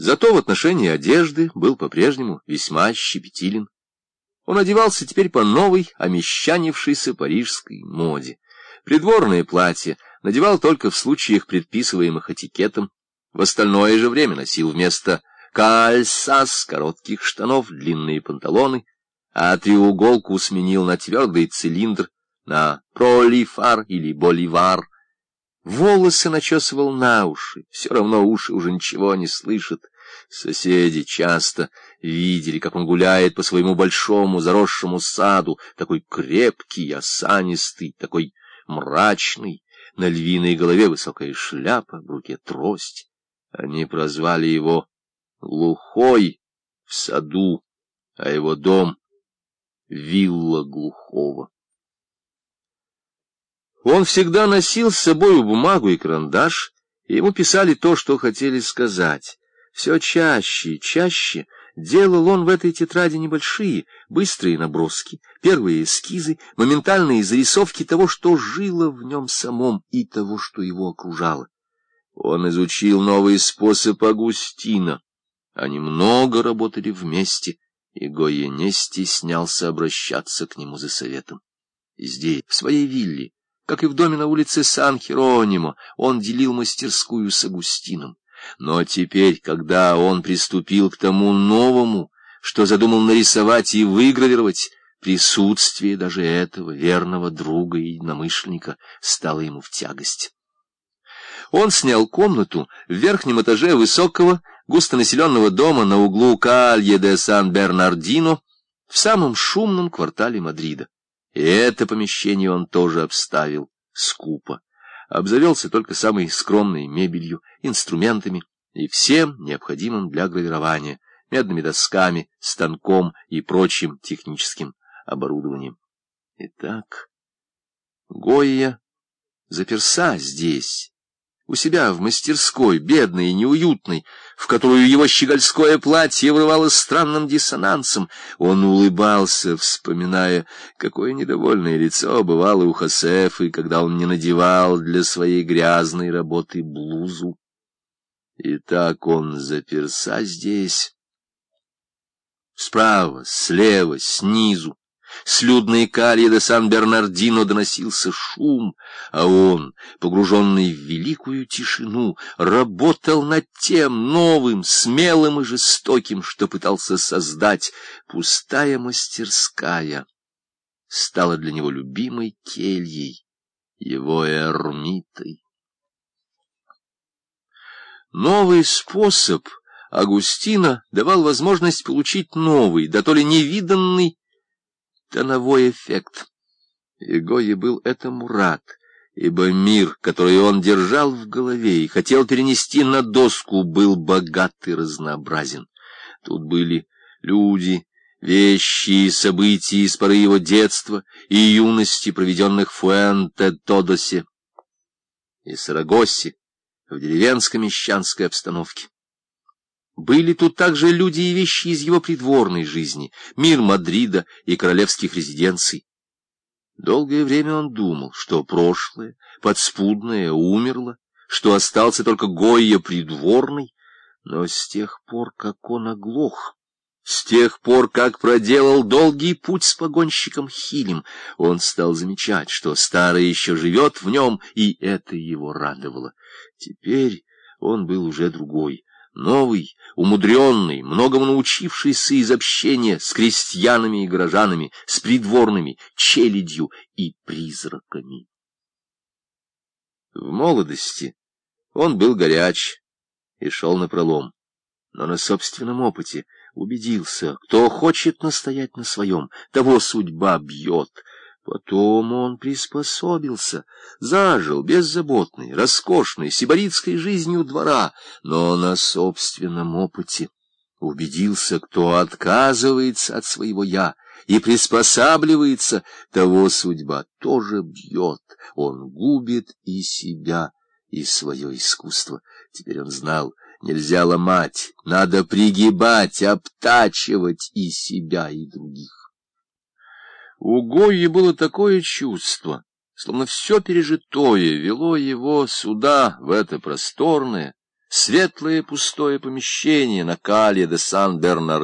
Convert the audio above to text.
Зато в отношении одежды был по-прежнему весьма щепетилен. Он одевался теперь по новой, омещанившейся парижской моде. Придворное платье надевал только в случаях, предписываемых этикетом. В остальное же время носил вместо кальсас коротких штанов длинные панталоны, а треуголку сменил на твердый цилиндр, на пролифар или боливар. Волосы начесывал на уши, все равно уши уже ничего не слышат. Соседи часто видели, как он гуляет по своему большому заросшему саду, такой крепкий, осанистый, такой мрачный, на львиной голове высокая шляпа, в руке трость. Они прозвали его Глухой в саду, а его дом — вилла глухого. Он всегда носил с собой бумагу и карандаш, и ему писали то, что хотели сказать. Все чаще и чаще делал он в этой тетради небольшие, быстрые наброски, первые эскизы, моментальные зарисовки того, что жило в нем самом и того, что его окружало. Он изучил новый способ Агустина. Они много работали вместе, и Гойя не стеснялся обращаться к нему за советом. Здесь, в своей вилле, как и в доме на улице Сан-Херонимо, он делил мастерскую с Агустином. Но теперь, когда он приступил к тому новому, что задумал нарисовать и выгравировать, присутствие даже этого верного друга и единомышленника стало ему в тягость. Он снял комнату в верхнем этаже высокого, густонаселенного дома на углу Калье де Сан-Бернардино в самом шумном квартале Мадрида. И это помещение он тоже обставил скупо обзавелся только самой скромной мебелью, инструментами и всем необходимым для гравирования, медными досками, станком и прочим техническим оборудованием. Итак, Гойя заперса здесь, у себя в мастерской, бедной и неуютной, в которую его щегольское платье врывалось странным диссонансом. Он улыбался, вспоминая, какое недовольное лицо бывало у Хосефы, когда он не надевал для своей грязной работы блузу. И так он заперся здесь, справа, слева, снизу. С людной кальи до Сан-Бернардино доносился шум, а он, погруженный в великую тишину, работал над тем новым, смелым и жестоким, что пытался создать пустая мастерская. Стала для него любимой кельей, его эрмитой. Новый способ Агустина давал возможность получить новый, да то ли невиданный, тоновой эффект. И Гои был этому рад, ибо мир, который он держал в голове и хотел перенести на доску, был богат и разнообразен. Тут были люди, вещи и события из поры его детства и юности, проведенных в Фуэнте-Тодосе и Сарагосе, в деревенско-мещанской обстановке. Были тут также люди и вещи из его придворной жизни, мир Мадрида и королевских резиденций. Долгое время он думал, что прошлое, подспудное, умерло, что остался только Гойя придворный, но с тех пор, как он оглох, с тех пор, как проделал долгий путь с погонщиком Хилем, он стал замечать, что старый еще живет в нем, и это его радовало. Теперь он был уже другой новый, умудренный, многому научившийся из общения с крестьянами и горожанами, с придворными, челядью и призраками. В молодости он был горяч и шел напролом, но на собственном опыте убедился, кто хочет настоять на своем, того судьба бьет — Потом он приспособился, зажил беззаботной, роскошной, сибаритской жизнью двора, но на собственном опыте убедился, кто отказывается от своего «я» и приспосабливается, того судьба тоже бьет, он губит и себя, и свое искусство. Теперь он знал, нельзя ломать, надо пригибать, обтачивать и себя, и других. У Гойи было такое чувство, словно все пережитое вело его сюда, в это просторное, светлое пустое помещение на Кале де Сан-Бернар